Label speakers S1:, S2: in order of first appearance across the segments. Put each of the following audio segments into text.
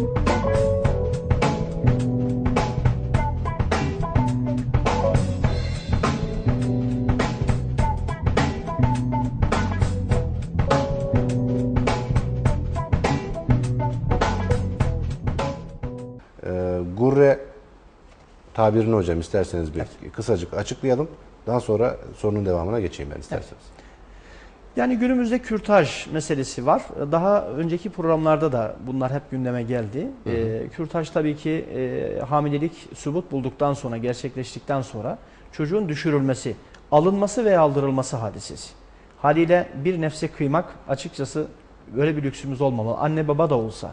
S1: Ee, gurre tabirini hocam isterseniz bir kısacık açıklayalım. Daha sonra sorunun devamına geçeyim ben isterseniz.
S2: Yani günümüzde kürtaj meselesi var. Daha önceki programlarda da bunlar hep gündeme geldi. Ee, kürtaj tabii ki e, hamilelik sübut bulduktan sonra, gerçekleştikten sonra çocuğun düşürülmesi, alınması veya aldırılması hadisesi. Haliyle bir nefse kıymak açıkçası böyle bir lüksümüz olmamalı. Anne baba da olsa,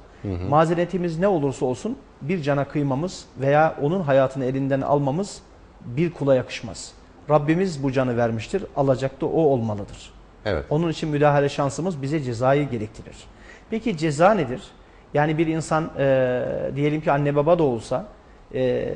S2: mazeretimiz ne olursa olsun bir cana kıymamız veya onun hayatını elinden almamız bir kula yakışmaz. Rabbimiz bu canı vermiştir, alacak da o olmalıdır.
S1: Evet.
S2: Onun için müdahale şansımız bize cezayı gerektirir. Peki ceza nedir? Yani bir insan e, diyelim ki anne baba da olsa e,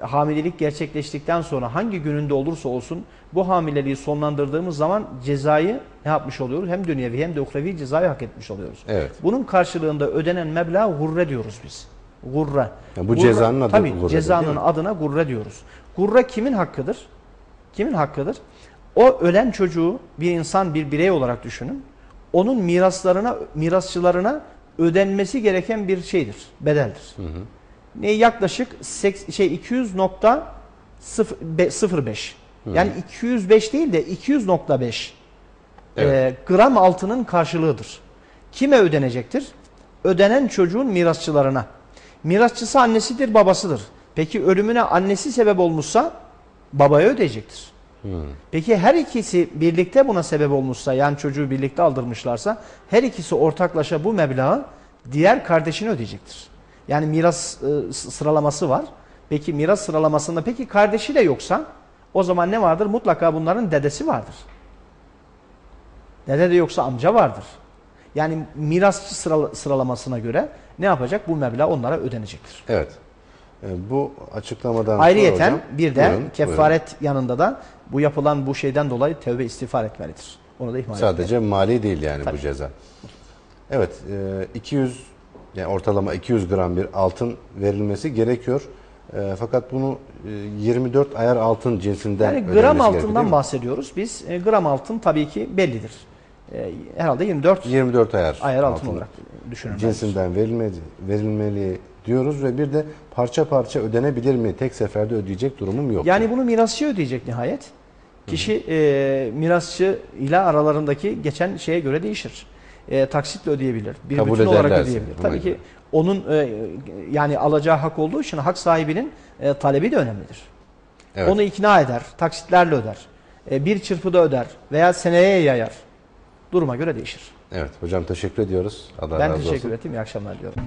S2: hamilelik gerçekleştikten sonra hangi gününde olursa olsun bu hamileliği sonlandırdığımız zaman cezayı ne yapmış oluyoruz? Hem dünyevi hem de uhrevi cezayı hak etmiş oluyoruz.
S1: Evet.
S2: Bunun karşılığında ödenen meblağ gurre diyoruz biz. Gurre.
S1: Ya bu cezanın adı
S2: tabii,
S1: gurre değil
S2: cezanın adına gurre diyoruz. Gurre kimin hakkıdır? Kimin hakkıdır? O ölen çocuğu bir insan, bir birey olarak düşünün. Onun miraslarına, mirasçılarına ödenmesi gereken bir şeydir, bedeldir. Ne yaklaşık seks- şey 200.05 yani 205 değil de 200.5
S1: Evet.
S2: e, gram altının karşılığıdır. Kime ödenecektir? Ödenen çocuğun mirasçılarına. Mirasçısı annesidir, babasıdır. Peki ölümüne annesi sebep olmuşsa babaya ödeyecektir. Peki her ikisi birlikte buna sebep olmuşsa yani çocuğu birlikte aldırmışlarsa her ikisi ortaklaşa bu meblağı diğer kardeşine ödeyecektir. Yani miras e, sıralaması var. Peki miras sıralamasında peki kardeşi de yoksa o zaman ne vardır? Mutlaka bunların dedesi vardır. Dede de yoksa amca vardır. Yani mirasçı sıra- sıralamasına göre ne yapacak? Bu meblağ onlara ödenecektir.
S1: Evet. Ee, bu açıklamadan
S2: Ayrıyeten
S1: hocam,
S2: bir de
S1: buyurun,
S2: kefaret yanında da bu yapılan bu şeyden dolayı tevbe istiğfar etmelidir. Onu da ihmal
S1: buyurun. Sadece
S2: etmeyelim.
S1: mali değil yani bu
S2: Tabii.
S1: ceza. Evet, e, 200 yani ortalama 200 gram bir altın verilmesi gerekiyor. E, fakat bunu e, 24 ayar altın cinsinden
S2: Yani gram altından bahsediyoruz. Biz e, gram altın tabii ki bellidir. E, herhalde 24
S1: 24 ayar,
S2: ayar altın olarak düşünülmelidir.
S1: cinsinden verilmeli, verilmeli diyoruz ve bir de parça parça ödenebilir mi? Tek seferde ödeyecek durumum yok.
S2: Yani bunu mirasçı ödeyecek nihayet. Kişi e, mirasçı ile aralarındaki geçen şeye göre değişir. E, taksitle ödeyebilir. Bir
S1: Kabul
S2: bütün olarak ödeyebilir. Tabii ki onun e, yani alacağı hak olduğu için hak sahibinin e, talebi de önemlidir.
S1: Evet.
S2: Onu ikna eder, taksitlerle öder. E, bir çırpıda öder veya seneye yayar. Duruma göre değişir.
S1: Evet hocam teşekkür ediyoruz. Allah
S2: ben
S1: razı
S2: teşekkür
S1: olsun.
S2: ederim. İyi akşamlar diliyorum.